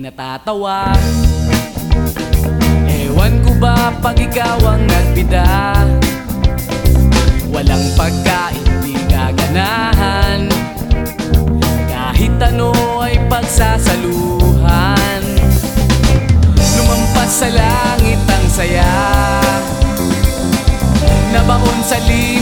natatawa. Ewan ko ba pag ikaw ang nagbida? Walang pagkain di gaganahan. Kahit ano ay pagsasaluhan. Lumampas sa langit ang saya. Nabaon sa limot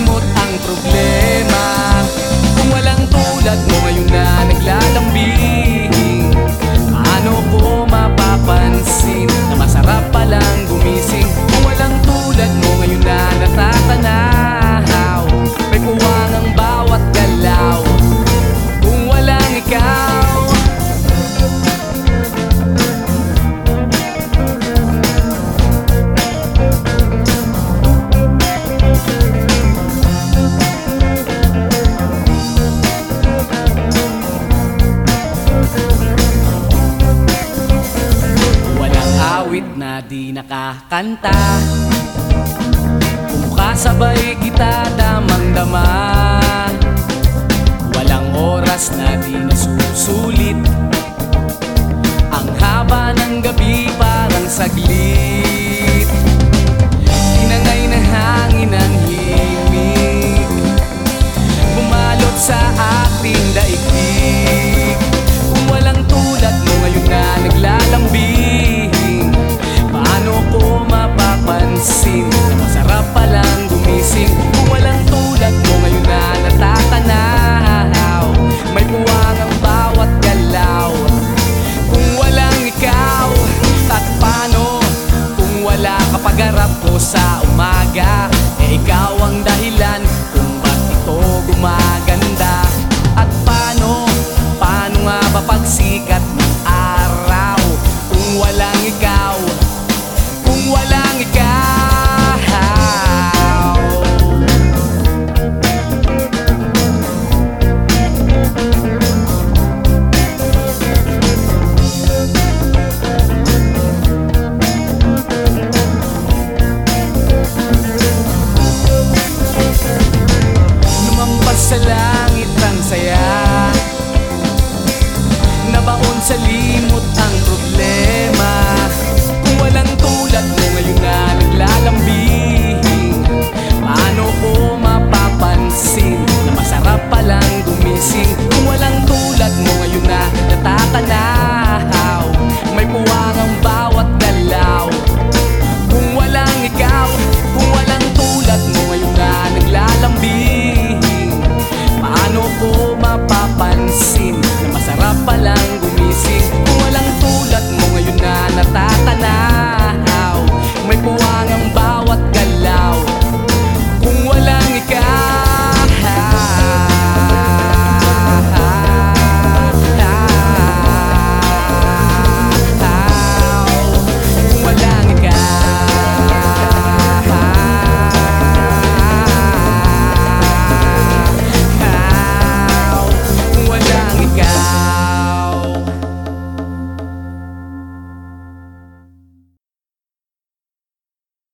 di nakakanta. Kung kasabay kita damang-dama Walang oras na di nasusulit talaga Eh ikaw ang conselheiro.